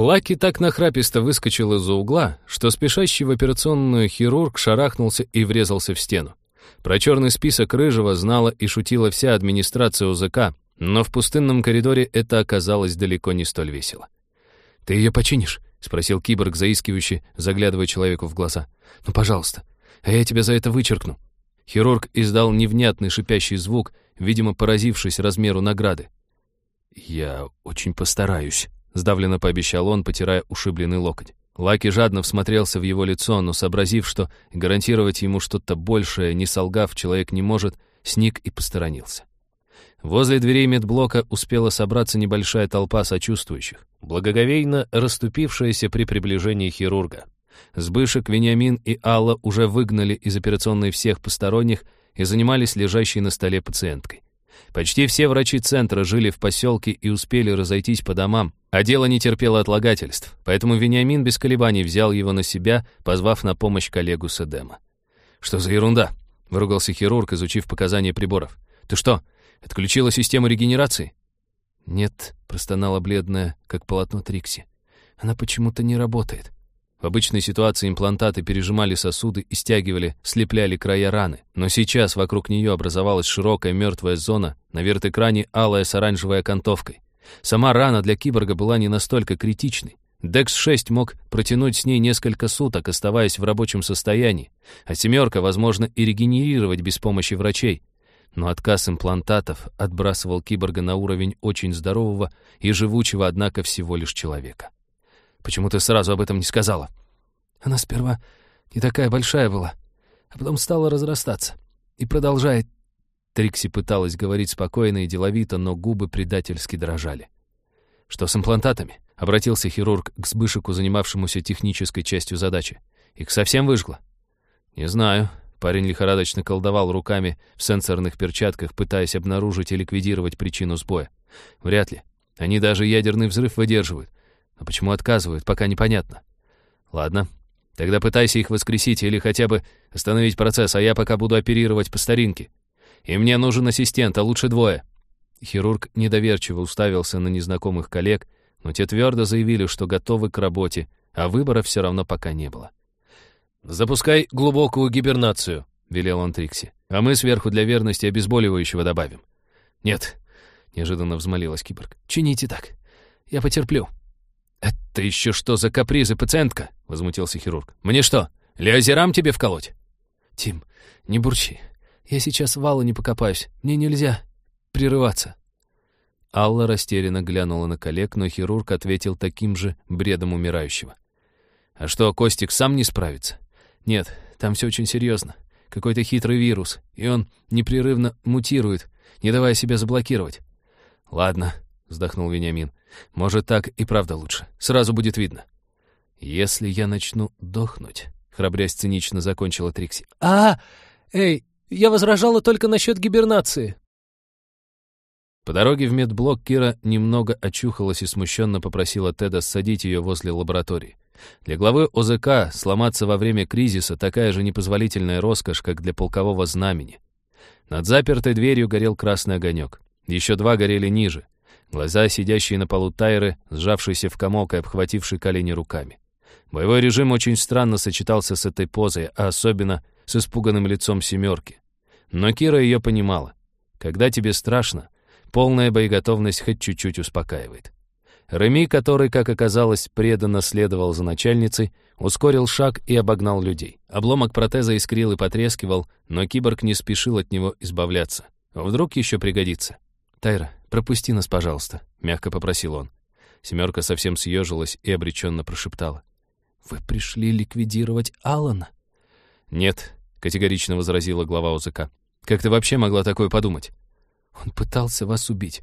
Лаки так нахраписто выскочил из-за угла, что спешащий в операционную хирург шарахнулся и врезался в стену. Про черный список Рыжего знала и шутила вся администрация УЗК, но в пустынном коридоре это оказалось далеко не столь весело. «Ты ее починишь?» — спросил киборг, заискивающий, заглядывая человеку в глаза. «Ну, пожалуйста, а я тебя за это вычеркну». Хирург издал невнятный шипящий звук, видимо, поразившись размеру награды. «Я очень постараюсь», — сдавленно пообещал он, потирая ушибленный локоть. Лаки жадно всмотрелся в его лицо, но, сообразив, что гарантировать ему что-то большее, не солгав, человек не может, сник и посторонился. Возле дверей медблока успела собраться небольшая толпа сочувствующих, благоговейно расступившаяся при приближении хирурга. Сбышек, Вениамин и Алла уже выгнали из операционной всех посторонних и занимались лежащей на столе пациенткой. Почти все врачи центра жили в поселке и успели разойтись по домам, а дело не терпело отлагательств, поэтому Вениамин без колебаний взял его на себя, позвав на помощь коллегу с Эдема. «Что за ерунда?» — выругался хирург, изучив показания приборов. «Ты что, отключила систему регенерации?» «Нет», — простонала бледная, как полотно Трикси. «Она почему-то не работает». В обычной ситуации имплантаты пережимали сосуды и стягивали, слепляли края раны. Но сейчас вокруг нее образовалась широкая мертвая зона, на вертэкране алая с оранжевой окантовкой. Сама рана для киборга была не настолько критичной. Декс-6 мог протянуть с ней несколько суток, оставаясь в рабочем состоянии, а «семерка» возможно и регенерировать без помощи врачей. Но отказ имплантатов отбрасывал киборга на уровень очень здорового и живучего, однако, всего лишь человека. Почему ты сразу об этом не сказала?» Она сперва не такая большая была, а потом стала разрастаться. И продолжает. Трикси пыталась говорить спокойно и деловито, но губы предательски дрожали. «Что с имплантатами?» — обратился хирург к Сбышику, занимавшемуся технической частью задачи. «Их совсем выжгло?» «Не знаю». Парень лихорадочно колдовал руками в сенсорных перчатках, пытаясь обнаружить и ликвидировать причину сбоя. «Вряд ли. Они даже ядерный взрыв выдерживают. Но почему отказывают, пока непонятно. Ладно, тогда пытайся их воскресить или хотя бы остановить процесс, а я пока буду оперировать по старинке. И мне нужен ассистент, а лучше двое». Хирург недоверчиво уставился на незнакомых коллег, но те твердо заявили, что готовы к работе, а выбора все равно пока не было. «Запускай глубокую гибернацию», — велел он Трикси. «А мы сверху для верности обезболивающего добавим». «Нет», — неожиданно взмолилась киборг. «Чините так. Я потерплю». «Это еще что за капризы, пациентка?» — возмутился хирург. «Мне что, леозерам тебе вколоть?» «Тим, не бурчи. Я сейчас в не покопаюсь. Мне нельзя прерываться». Алла растерянно глянула на коллег, но хирург ответил таким же бредом умирающего. «А что, Костик сам не справится?» «Нет, там все очень серьезно. Какой-то хитрый вирус, и он непрерывно мутирует, не давая себя заблокировать». «Ладно», — вздохнул Вениамин. Может, так и правда лучше. Сразу будет видно. Если я начну дохнуть, храбрясь цинично закончила Трикси. А, эй, я возражала только насчет гибернации. По дороге в медблок Кира немного очухалась и смущенно попросила Теда ссадить ее возле лаборатории. Для главы ОЗК сломаться во время кризиса такая же непозволительная роскошь, как для полкового знамени. Над запертой дверью горел красный огонек. Еще два горели ниже. Глаза, сидящие на полу Тайры, сжавшиеся в комок и обхватившие колени руками. Боевой режим очень странно сочетался с этой позой, а особенно с испуганным лицом семерки. Но Кира ее понимала. Когда тебе страшно, полная боеготовность хоть чуть-чуть успокаивает. Реми, который, как оказалось, преданно следовал за начальницей, ускорил шаг и обогнал людей. Обломок протеза искрил и потрескивал, но киборг не спешил от него избавляться. Вдруг еще пригодится. «Тайра, пропусти нас, пожалуйста», — мягко попросил он. Семерка совсем съежилась и обреченно прошептала. «Вы пришли ликвидировать Алана?» «Нет», — категорично возразила глава ОЗК. «Как ты вообще могла такое подумать?» «Он пытался вас убить».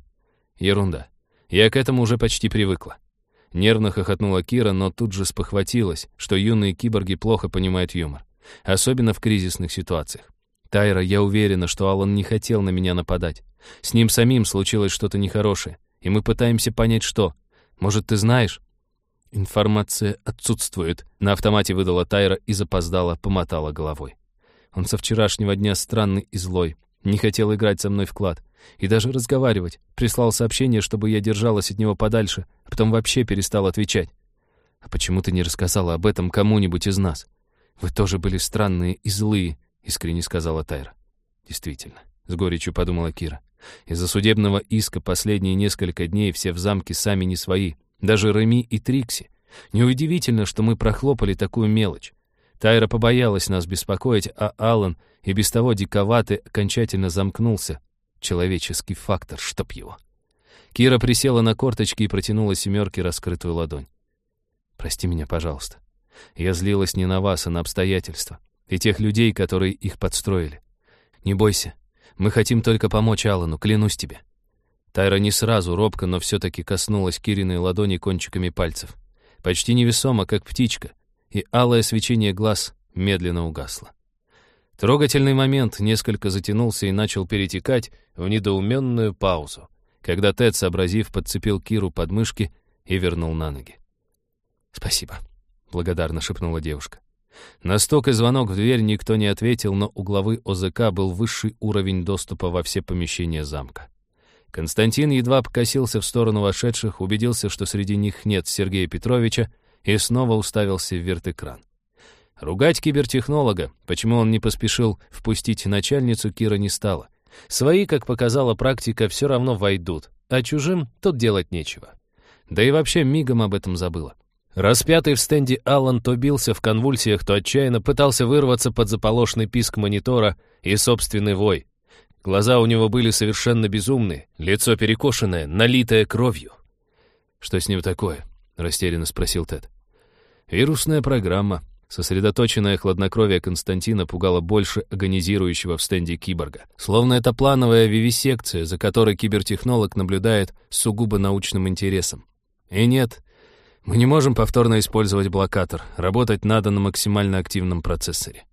«Ерунда. Я к этому уже почти привыкла». Нервно хохотнула Кира, но тут же спохватилась, что юные киборги плохо понимают юмор. Особенно в кризисных ситуациях. «Тайра, я уверена, что Алан не хотел на меня нападать. С ним самим случилось что-то нехорошее, и мы пытаемся понять, что. Может, ты знаешь?» «Информация отсутствует», — на автомате выдала Тайра и запоздала, помотала головой. «Он со вчерашнего дня странный и злой, не хотел играть со мной в клад и даже разговаривать. Прислал сообщение, чтобы я держалась от него подальше, а потом вообще перестал отвечать. «А почему ты не рассказала об этом кому-нибудь из нас? Вы тоже были странные и злые», — искренне сказала Тайра. «Действительно», — с горечью подумала Кира. «Из-за судебного иска последние несколько дней все в замке сами не свои, даже Реми и Трикси. Неудивительно, что мы прохлопали такую мелочь. Тайра побоялась нас беспокоить, а Алан и без того диковатый окончательно замкнулся. Человеческий фактор, чтоб его. Кира присела на корточки и протянула семерке раскрытую ладонь. «Прости меня, пожалуйста. Я злилась не на вас, а на обстоятельства. И тех людей, которые их подстроили. Не бойся. Мы хотим только помочь Аллану, клянусь тебе». Тайра не сразу, робко, но все-таки коснулась Кириной ладони кончиками пальцев. Почти невесомо, как птичка, и алое свечение глаз медленно угасло. Трогательный момент несколько затянулся и начал перетекать в недоуменную паузу, когда Тед, сообразив, подцепил Киру под мышки и вернул на ноги. «Спасибо», — благодарно шепнула девушка. На стук и звонок в дверь никто не ответил, но у главы ОЗК был высший уровень доступа во все помещения замка. Константин едва покосился в сторону вошедших, убедился, что среди них нет Сергея Петровича, и снова уставился в вертэкран. Ругать кибертехнолога, почему он не поспешил впустить начальницу, Кира не стала. Свои, как показала практика, все равно войдут, а чужим тут делать нечего. Да и вообще мигом об этом забыла. Распятый в стенде Аллан то бился в конвульсиях, то отчаянно пытался вырваться под заполошный писк монитора и собственный вой. Глаза у него были совершенно безумные, лицо перекошенное, налитое кровью. «Что с ним такое?» — растерянно спросил Тед. «Вирусная программа». Сосредоточенное хладнокровие Константина пугало больше агонизирующего в стенде киборга. Словно это плановая вивисекция, за которой кибертехнолог наблюдает с сугубо научным интересом. И нет, мы не можем повторно использовать блокатор. Работать надо на максимально активном процессоре.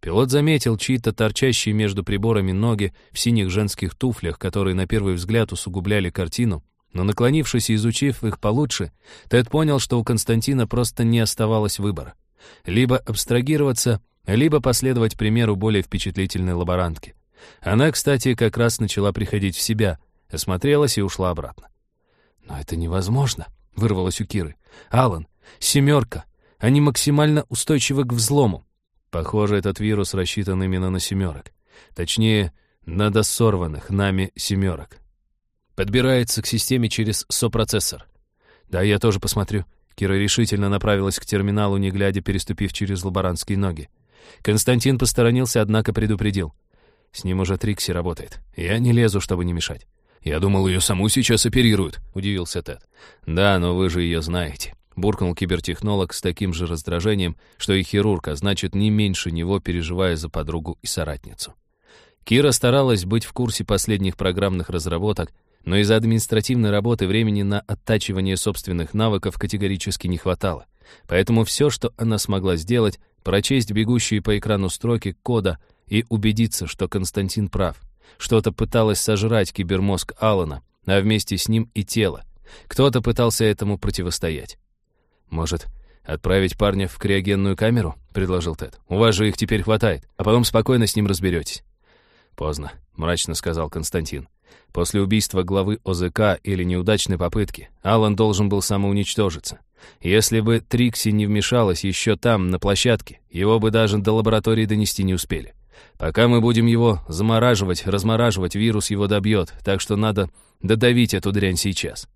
Пилот заметил чьи-то торчащие между приборами ноги в синих женских туфлях, которые на первый взгляд усугубляли картину, но наклонившись и изучив их получше, Тед понял, что у Константина просто не оставалось выбора. Либо абстрагироваться, либо последовать примеру более впечатлительной лаборантки. Она, кстати, как раз начала приходить в себя, осмотрелась и ушла обратно. «Но это невозможно», — вырвалось у Киры. «Алан, семерка, они максимально устойчивы к взлому. Похоже, этот вирус рассчитан именно на семерок. Точнее, на досорванных нами семерок. Подбирается к системе через сопроцессор. Да, я тоже посмотрю. Кира решительно направилась к терминалу, не глядя, переступив через лаборантские ноги. Константин посторонился, однако предупредил. С ним уже Трикси работает. Я не лезу, чтобы не мешать. «Я думал, ее саму сейчас оперируют», — удивился Тед. «Да, но вы же ее знаете буркнул кибертехнолог с таким же раздражением, что и хирург, а значит, не меньше него, переживая за подругу и соратницу. Кира старалась быть в курсе последних программных разработок, но из-за административной работы времени на оттачивание собственных навыков категорически не хватало. Поэтому все, что она смогла сделать, прочесть бегущие по экрану строки кода и убедиться, что Константин прав. Что-то пыталось сожрать кибермозг Алана, а вместе с ним и тело. Кто-то пытался этому противостоять. «Может, отправить парня в криогенную камеру?» — предложил Тед. «У вас же их теперь хватает, а потом спокойно с ним разберетесь». «Поздно», — мрачно сказал Константин. «После убийства главы ОЗК или неудачной попытки Алан должен был самоуничтожиться. Если бы Трикси не вмешалась еще там, на площадке, его бы даже до лаборатории донести не успели. Пока мы будем его замораживать, размораживать, вирус его добьет, так что надо додавить эту дрянь сейчас».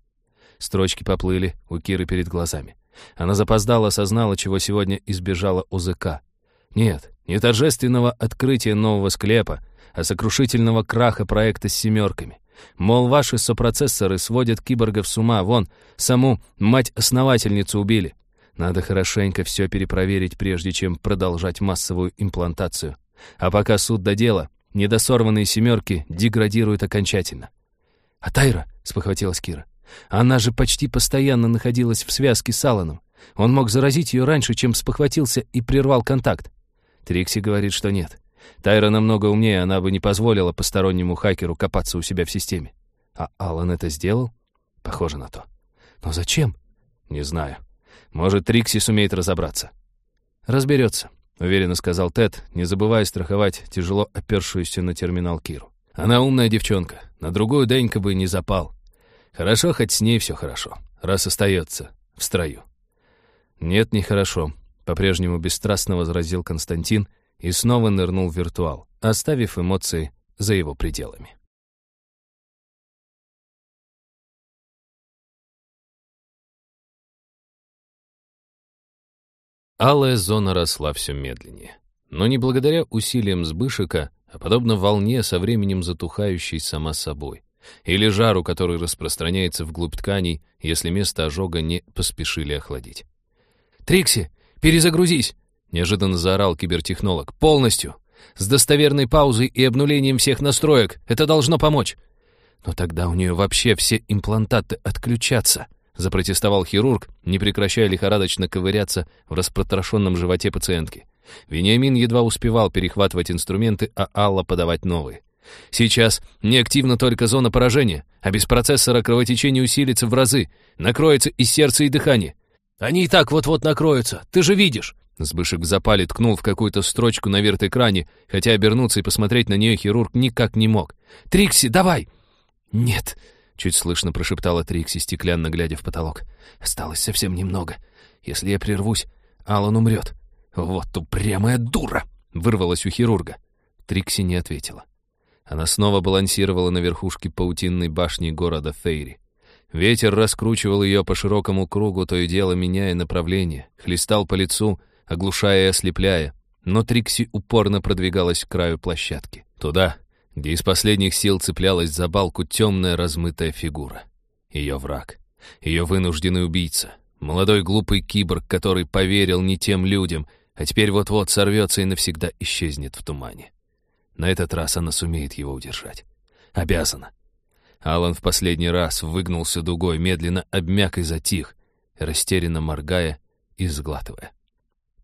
Строчки поплыли у Киры перед глазами. Она запоздала осознала, чего сегодня избежала УЗК. Нет, не торжественного открытия нового склепа, а сокрушительного краха проекта с семерками. Мол, ваши сопроцессоры сводят киборгов с ума, вон, саму мать-основательницу убили. Надо хорошенько все перепроверить, прежде чем продолжать массовую имплантацию. А пока суд до дела, недосорванные семерки деградируют окончательно. «А Тайра?» — спохватилась Кира. Она же почти постоянно находилась в связке с Алланом. Он мог заразить ее раньше, чем спохватился и прервал контакт. Трикси говорит, что нет. Тайра намного умнее, она бы не позволила постороннему хакеру копаться у себя в системе. А Аллан это сделал? Похоже на то. Но зачем? Не знаю. Может, Трикси сумеет разобраться. Разберется, уверенно сказал Тед, не забывая страховать тяжело опершуюся на терминал Киру. Она умная девчонка, на другую Денька бы не запал. Хорошо, хоть с ней все хорошо. раз остается в строю. Нет, нехорошо, по-прежнему бесстрастно возразил Константин и снова нырнул в виртуал, оставив эмоции за его пределами. Алая зона росла все медленнее. Но не благодаря усилиям Сбышика, а подобно волне со временем затухающей сама собой. Или жару, который распространяется вглубь тканей, если место ожога не поспешили охладить. «Трикси, перезагрузись!» — неожиданно заорал кибертехнолог. «Полностью! С достоверной паузой и обнулением всех настроек. Это должно помочь!» «Но тогда у нее вообще все имплантаты отключатся!» запротестовал хирург, не прекращая лихорадочно ковыряться в распротрошенном животе пациентки. Вениамин едва успевал перехватывать инструменты, а Алла подавать новые. Сейчас неактивна только зона поражения, а без процессора кровотечение усилится в разы, накроется и сердце, и дыхание. Они и так вот-вот накроются, ты же видишь. Сбышек в запале ткнул в какую-то строчку на верт-экране, хотя обернуться и посмотреть на нее хирург никак не мог. «Трикси, давай!» «Нет!» Чуть слышно прошептала Трикси, стеклянно глядя в потолок. «Осталось совсем немного. Если я прервусь, Алан умрет. Вот упрямая дура!» Вырвалась у хирурга. Трикси не ответила. Она снова балансировала на верхушке паутинной башни города Фейри. Ветер раскручивал ее по широкому кругу, то и дело меняя направление, хлестал по лицу, оглушая и ослепляя. Но Трикси упорно продвигалась к краю площадки. Туда, где из последних сил цеплялась за балку темная размытая фигура. Ее враг, ее вынужденный убийца, молодой глупый киборг, который поверил не тем людям, а теперь вот-вот сорвется и навсегда исчезнет в тумане. На этот раз она сумеет его удержать. Обязана. Алан в последний раз выгнулся дугой, медленно обмяк и затих, растерянно моргая и сглатывая.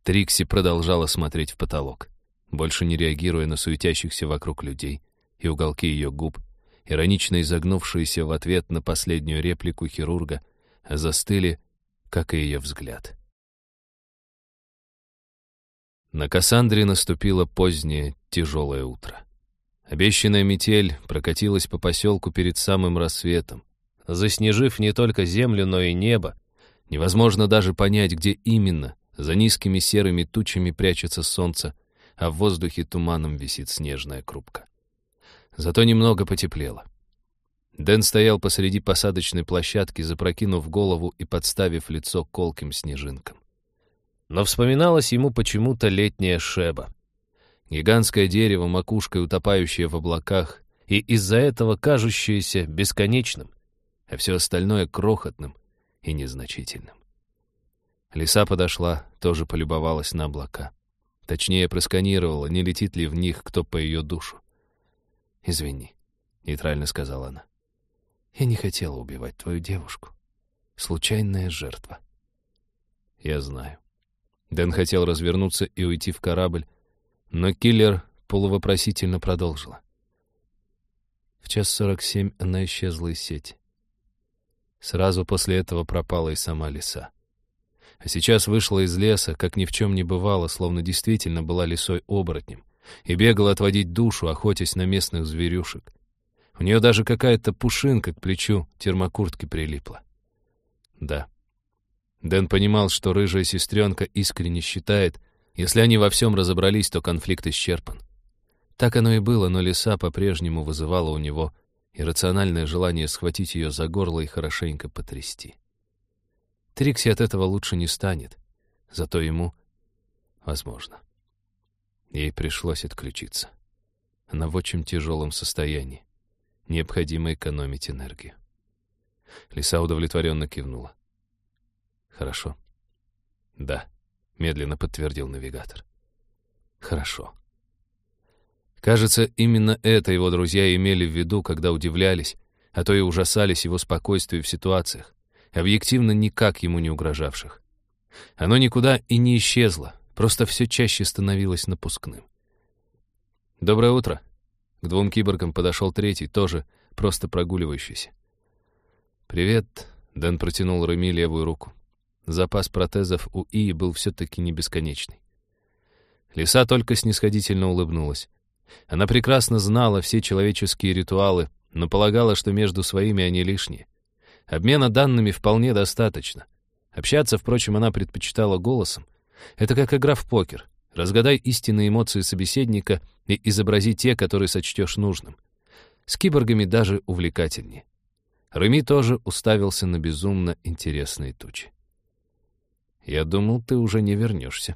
Трикси продолжала смотреть в потолок, больше не реагируя на суетящихся вокруг людей, и уголки ее губ, иронично изогнувшиеся в ответ на последнюю реплику хирурга, застыли, как и ее взгляд. На Кассандре наступило позднее, тяжелое утро. Обещанная метель прокатилась по поселку перед самым рассветом, заснежив не только землю, но и небо. Невозможно даже понять, где именно. За низкими серыми тучами прячется солнце, а в воздухе туманом висит снежная крупка. Зато немного потеплело. Дэн стоял посреди посадочной площадки, запрокинув голову и подставив лицо колким снежинкам. Но вспоминалось ему почему-то летняя шеба. Гигантское дерево, макушкой утопающее в облаках, и из-за этого кажущееся бесконечным, а все остальное крохотным и незначительным. Лиса подошла, тоже полюбовалась на облака. Точнее, просканировала, не летит ли в них кто по ее душу. «Извини», — нейтрально сказала она. «Я не хотела убивать твою девушку. Случайная жертва». «Я знаю». Дэн хотел развернуться и уйти в корабль, но киллер полувопросительно продолжила. В час сорок семь она исчезла из сети. Сразу после этого пропала и сама лиса. А сейчас вышла из леса, как ни в чем не бывало, словно действительно была лисой-оборотнем и бегал отводить душу, охотясь на местных зверюшек. У нее даже какая-то пушинка к плечу термокуртки прилипла. Да. Дэн понимал, что рыжая сестренка искренне считает, если они во всем разобрались, то конфликт исчерпан. Так оно и было, но лиса по-прежнему вызывала у него иррациональное желание схватить ее за горло и хорошенько потрясти. Трикси от этого лучше не станет, зато ему возможно. Ей пришлось отключиться. Она в очень тяжелом состоянии. Необходимо экономить энергию. Лиса удовлетворенно кивнула. «Хорошо». «Да», — медленно подтвердил навигатор. «Хорошо». Кажется, именно это его друзья имели в виду, когда удивлялись, а то и ужасались его спокойствию в ситуациях, объективно никак ему не угрожавших. Оно никуда и не исчезло, просто все чаще становилось напускным. «Доброе утро!» К двум киборгам подошел третий, тоже просто прогуливающийся. «Привет!» — Дэн протянул Реми левую руку. Запас протезов у Ии был все-таки не бесконечный. Лиса только снисходительно улыбнулась. Она прекрасно знала все человеческие ритуалы, но полагала, что между своими они лишние. Обмена данными вполне достаточно. Общаться, впрочем, она предпочитала голосом. Это как игра в покер. Разгадай истинные эмоции собеседника и изобрази те, которые сочтешь нужным. С киборгами даже увлекательнее. Реми тоже уставился на безумно интересные тучи. «Я думал, ты уже не вернешься».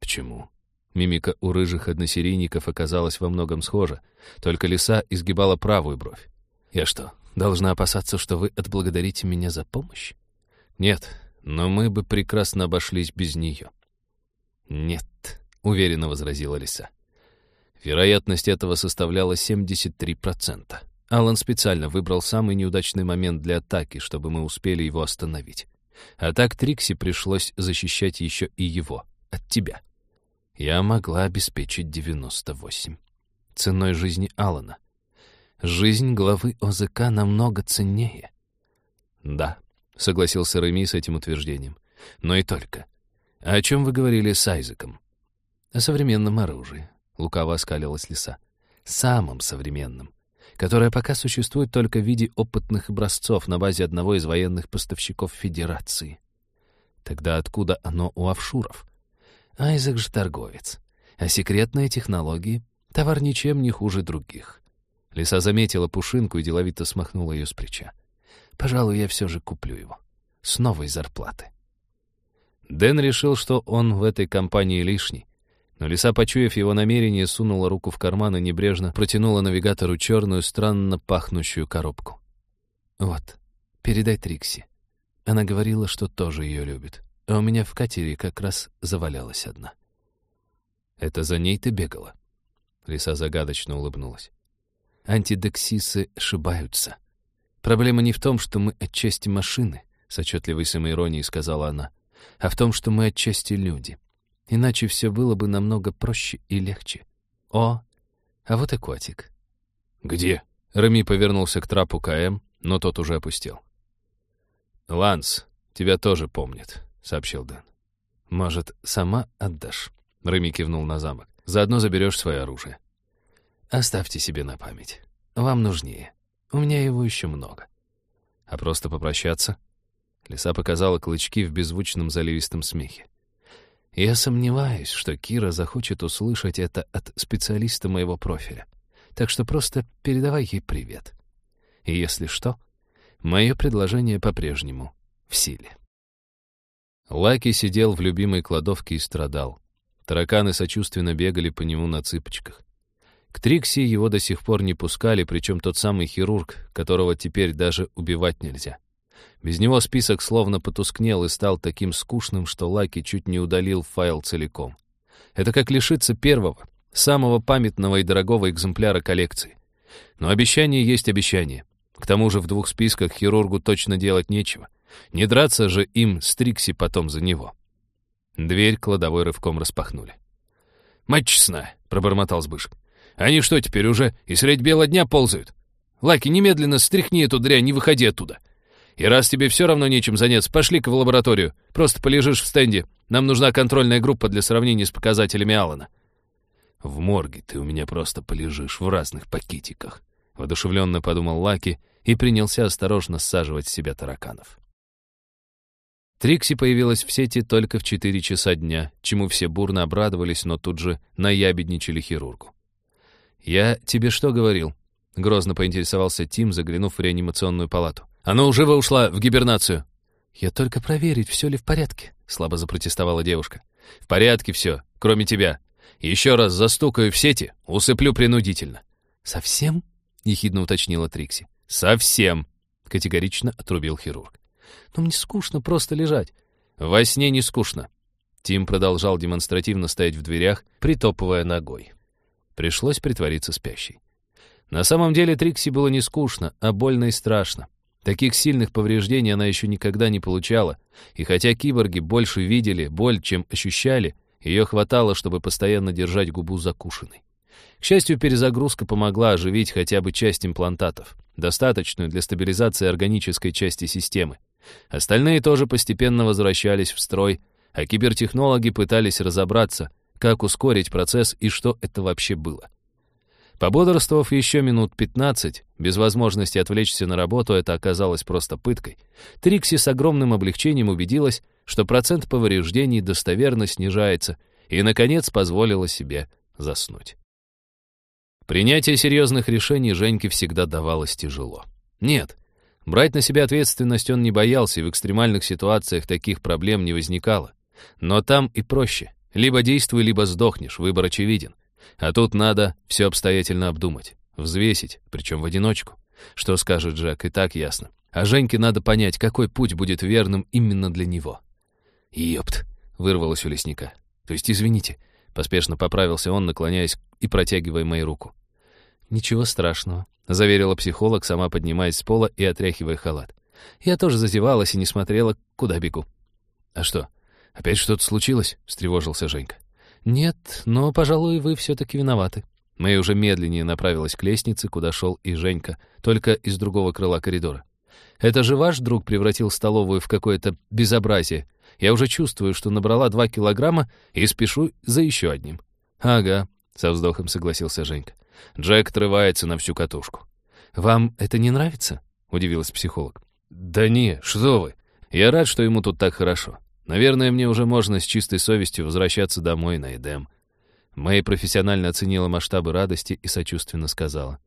«Почему?» Мимика у рыжих односерийников оказалась во многом схожа, только лиса изгибала правую бровь. «Я что, должна опасаться, что вы отблагодарите меня за помощь?» «Нет, но мы бы прекрасно обошлись без нее». «Нет», — уверенно возразила лиса. Вероятность этого составляла 73%. Алан специально выбрал самый неудачный момент для атаки, чтобы мы успели его остановить. А так Трикси пришлось защищать еще и его, от тебя. Я могла обеспечить 98. Ценой жизни Алана. Жизнь главы ОЗК намного ценнее. Да, согласился Реми с этим утверждением. Но и только. А о чем вы говорили с Айзеком? О современном оружии. Лукаво оскалилась лиса. Самым современным которое пока существует только в виде опытных образцов на базе одного из военных поставщиков Федерации. Тогда откуда оно у офшуров? Айзек же торговец. А секретные технологии — товар ничем не хуже других. Лиса заметила пушинку и деловито смахнула ее с плеча. «Пожалуй, я все же куплю его. С новой зарплаты». Дэн решил, что он в этой компании лишний, но лиса, почуяв его намерение, сунула руку в карман и небрежно протянула навигатору черную, странно пахнущую коробку. «Вот, передай Трикси. Она говорила, что тоже ее любит. А у меня в катере как раз завалялась одна». «Это за ней ты бегала?» Лиса загадочно улыбнулась. «Антидексисы ошибаются. Проблема не в том, что мы отчасти машины», — с отчетливой самоиронией сказала она, «а в том, что мы отчасти люди». Иначе все было бы намного проще и легче. О, а вот и котик. «Где?» Рами повернулся к трапу КМ, но тот уже опустил. «Ланс, тебя тоже помнит», — сообщил Дэн. «Может, сама отдашь?» Рами кивнул на замок. «Заодно заберешь свое оружие». «Оставьте себе на память. Вам нужнее. У меня его еще много». «А просто попрощаться?» Лиса показала клычки в беззвучном заливистом смехе. Я сомневаюсь, что Кира захочет услышать это от специалиста моего профиля. Так что просто передавай ей привет. И если что, мое предложение по-прежнему в силе. Лаки сидел в любимой кладовке и страдал. Тараканы сочувственно бегали по нему на цыпочках. К Трикси его до сих пор не пускали, причем тот самый хирург, которого теперь даже убивать нельзя. Без него список словно потускнел и стал таким скучным, что Лаки чуть не удалил файл целиком. Это как лишиться первого, самого памятного и дорогого экземпляра коллекции. Но обещание есть обещание. К тому же в двух списках хирургу точно делать нечего. Не драться же им с Трикси потом за него. Дверь кладовой рывком распахнули. «Мать честная!» — пробормотал Сбышек. «Они что, теперь уже и средь бела дня ползают? Лаки, немедленно стряхни эту дрянь, не выходи оттуда!» И раз тебе все равно нечем заняться, пошли-ка в лабораторию. Просто полежишь в стенде. Нам нужна контрольная группа для сравнения с показателями Алана. В морге ты у меня просто полежишь в разных пакетиках. Водушевленно подумал Лаки и принялся осторожно саживать с себя тараканов. Трикси появилась в сети только в 4 часа дня, чему все бурно обрадовались, но тут же наябедничали хирургу. «Я тебе что говорил?» — грозно поинтересовался Тим, заглянув в реанимационную палату. Она уже ушла в гибернацию». «Я только проверить, все ли в порядке», — слабо запротестовала девушка. «В порядке все, кроме тебя. Еще раз застукаю в сети, усыплю принудительно». «Совсем?» — ехидно уточнила Трикси. «Совсем», — категорично отрубил хирург. «Но мне скучно просто лежать». «Во сне не скучно». Тим продолжал демонстративно стоять в дверях, притопывая ногой. Пришлось притвориться спящей. На самом деле Трикси было не скучно, а больно и страшно. Таких сильных повреждений она еще никогда не получала, и хотя киборги больше видели боль, чем ощущали, ее хватало, чтобы постоянно держать губу закушенной. К счастью, перезагрузка помогла оживить хотя бы часть имплантатов, достаточную для стабилизации органической части системы. Остальные тоже постепенно возвращались в строй, а кибертехнологи пытались разобраться, как ускорить процесс и что это вообще было. Пободрствовав еще минут 15, без возможности отвлечься на работу, это оказалось просто пыткой. Трикси с огромным облегчением убедилась, что процент повреждений достоверно снижается, и, наконец, позволила себе заснуть. Принятие серьезных решений Женьке всегда давалось тяжело. Нет, брать на себя ответственность он не боялся, и в экстремальных ситуациях таких проблем не возникало. Но там и проще. Либо действуй, либо сдохнешь, выбор очевиден. А тут надо все обстоятельно обдумать, взвесить, причем в одиночку. Что скажет Джек, и так ясно. А Женьке надо понять, какой путь будет верным именно для него. «Ёпт!» — вырвалось у лесника. «То есть, извините». Поспешно поправился он, наклоняясь и протягивая мою руку. «Ничего страшного», — заверила психолог, сама поднимаясь с пола и отряхивая халат. Я тоже зазевалась и не смотрела, куда бегу. «А что, опять что-то случилось?» — встревожился Женька. «Нет, но, пожалуй, вы все-таки виноваты». Мэй уже медленнее направилась к лестнице, куда шел и Женька, только из другого крыла коридора. «Это же ваш друг превратил столовую в какое-то безобразие. Я уже чувствую, что набрала два килограмма и спешу за еще одним». «Ага», — со вздохом согласился Женька. Джек отрывается на всю катушку. «Вам это не нравится?» — удивилась психолог. «Да не, что вы. Я рад, что ему тут так хорошо. Наверное, мне уже можно с чистой совестью возвращаться домой на Эдем. Мэй профессионально оценила масштабы радости и сочувственно сказала.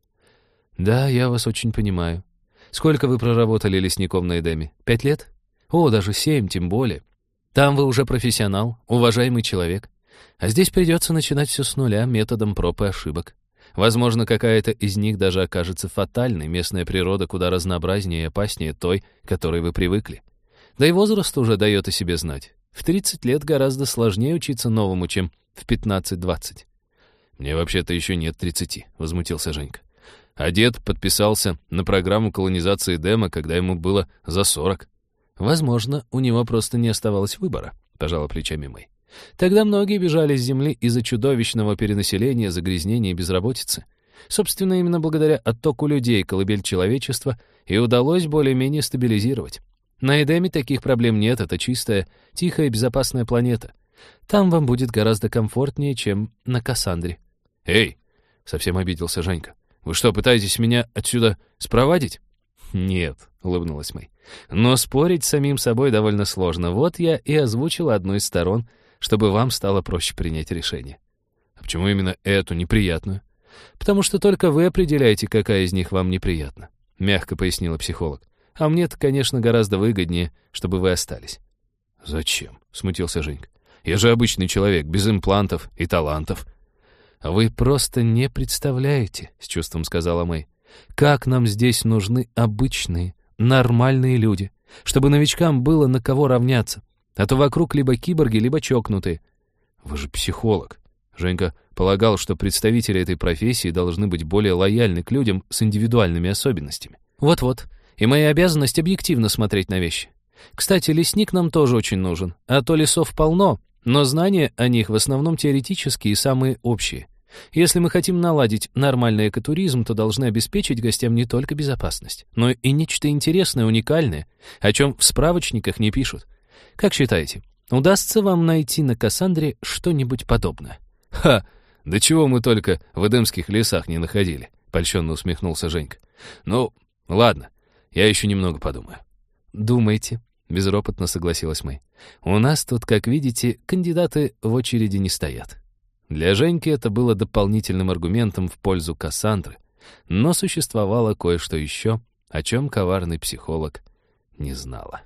«Да, я вас очень понимаю. Сколько вы проработали лесником на Эдеме? Пять лет? О, даже семь, тем более. Там вы уже профессионал, уважаемый человек. А здесь придется начинать все с нуля методом проб и ошибок. Возможно, какая-то из них даже окажется фатальной. Местная природа куда разнообразнее и опаснее той, к которой вы привыкли. Да и возраст уже дает о себе знать. В 30 лет гораздо сложнее учиться новому, чем в 15-20. «Мне вообще-то еще нет 30», — возмутился Женька. А дед подписался на программу колонизации Дема, когда ему было за 40. «Возможно, у него просто не оставалось выбора», — пожала плечами Мэй. «Тогда многие бежали с земли из-за чудовищного перенаселения, загрязнения и безработицы. Собственно, именно благодаря оттоку людей колыбель человечества и удалось более-менее стабилизировать. На Эдеме таких проблем нет, это чистая, тихая и безопасная планета. Там вам будет гораздо комфортнее, чем на Кассандре». «Эй!» — совсем обиделся Женька. «Вы что, пытаетесь меня отсюда спровадить?» «Нет», — улыбнулась Мэй. «Но спорить с самим собой довольно сложно. Вот я и озвучила одну из сторон, чтобы вам стало проще принять решение». «А почему именно эту неприятную?» «Потому что только вы определяете, какая из них вам неприятна», — мягко пояснила психолог. А мне-то, конечно, гораздо выгоднее, чтобы вы остались». «Зачем?» — смутился Женька. «Я же обычный человек, без имплантов и талантов». «Вы просто не представляете», — с чувством сказала Мэй, «как нам здесь нужны обычные, нормальные люди, чтобы новичкам было на кого равняться, а то вокруг либо киборги, либо чокнутые». «Вы же психолог». Женька полагал, что представители этой профессии должны быть более лояльны к людям с индивидуальными особенностями. «Вот-вот и моя обязанность объективно смотреть на вещи. Кстати, лесник нам тоже очень нужен, а то лесов полно, но знания о них в основном теоретические и самые общие. Если мы хотим наладить нормальный экотуризм, то должны обеспечить гостям не только безопасность, но и нечто интересное, уникальное, о чем в справочниках не пишут. Как считаете, удастся вам найти на Кассандре что-нибудь подобное? Ха! Да чего мы только в эдемских лесах не находили, польщенно усмехнулся Женька. Ну, ладно, я еще немного подумаю». «Думайте», — безропотно согласилась мы. «У нас тут, как видите, кандидаты в очереди не стоят». Для Женьки это было дополнительным аргументом в пользу Кассандры, но существовало кое-что еще, о чем коварный психолог не знала.